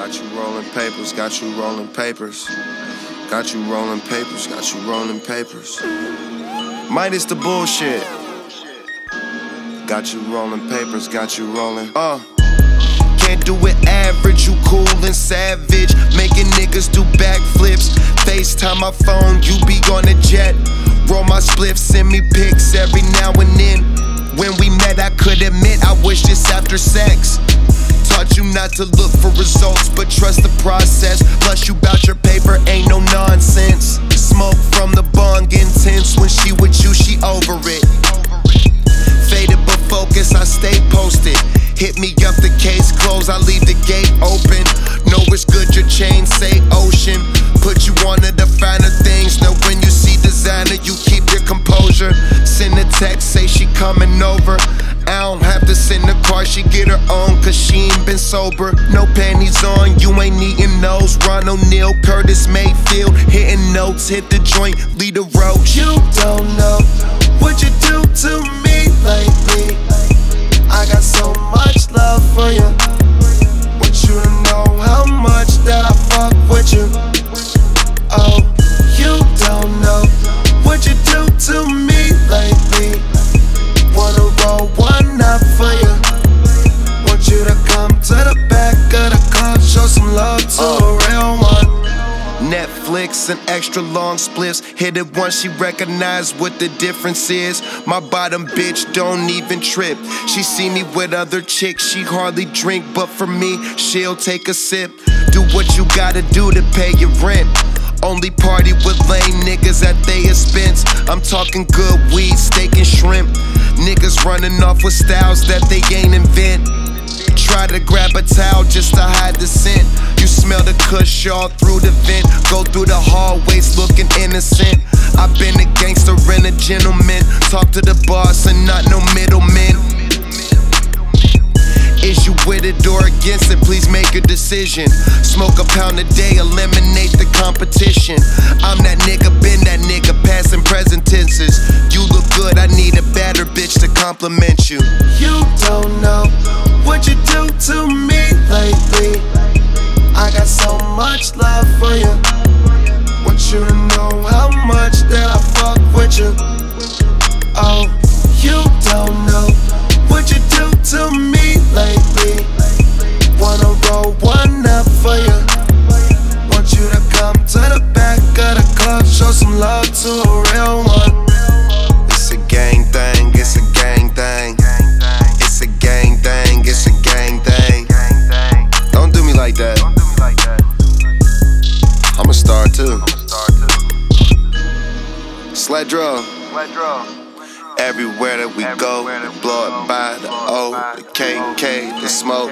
Got you rolling papers, got you rolling papers. Got you rolling papers, got you rolling papers. Minus the bullshit. Got you rolling papers, got you rolling. Uh. Can't do it average, you cool and savage. Making niggas do backflips. FaceTime my phone, you be on a jet. Roll my spliff, send me pics every now and then. When we met, I could admit I wish this after sex. You not to look for results, but trust the process. Plus, you bout your paper, ain't no nonsense. Smoke from the bong intense. When she with you, she over it. Faded but focused, I stay posted. Hit me up, the case closed, I leave the gate open. Know it's good, your chain say ocean. Put you one of the finer things. Now when you see designer, you keep your composure. Send a text, say she coming over. I don't have to send the car, she get her own, cause she ain't been sober. No panties on, you ain't eating those. Ron O'Neal, Curtis Mayfield, hitting notes, hit the joint, lead the road. You don't know Netflix and extra long spliffs. Hit it once, she recognize what the difference is. My bottom bitch don't even trip. She see me with other chicks, she hardly drink, but for me, she'll take a sip. Do what you gotta do to pay your rent. Only party with lame niggas at they expense. I'm talking good weed, steak and shrimp. Niggas running off with styles that they ain't invent. Try to grab a towel just to hide the scent. Smell the kush all through the vent. Go through the hallways looking innocent. I've been a gangster and a gentleman. Talk to the boss and not no middleman. Is you with it or against it? Please make a decision. Smoke a pound a day, eliminate the competition. I'm that nigga, been that nigga, passing present tenses. You look good, I need a better bitch to compliment you. Fuck Sled draw. Everywhere that we go, blow it by the O, the KK, the smoke.